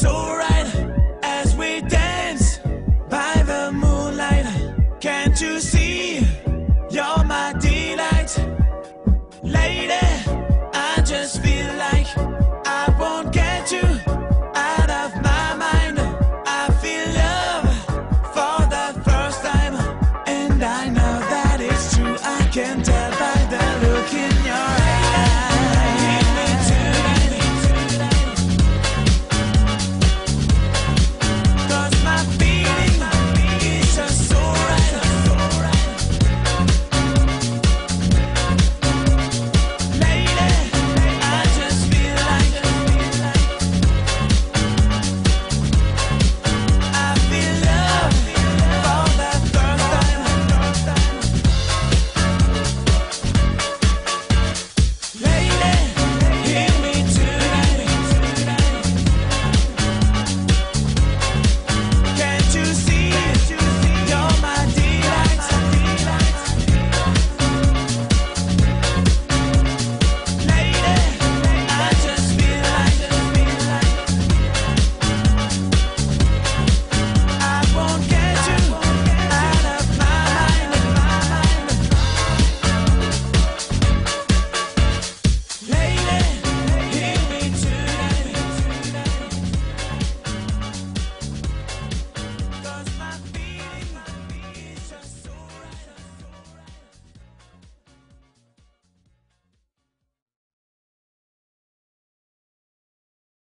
so right as we dance by the moonlight. Can't you see? You're my dealer.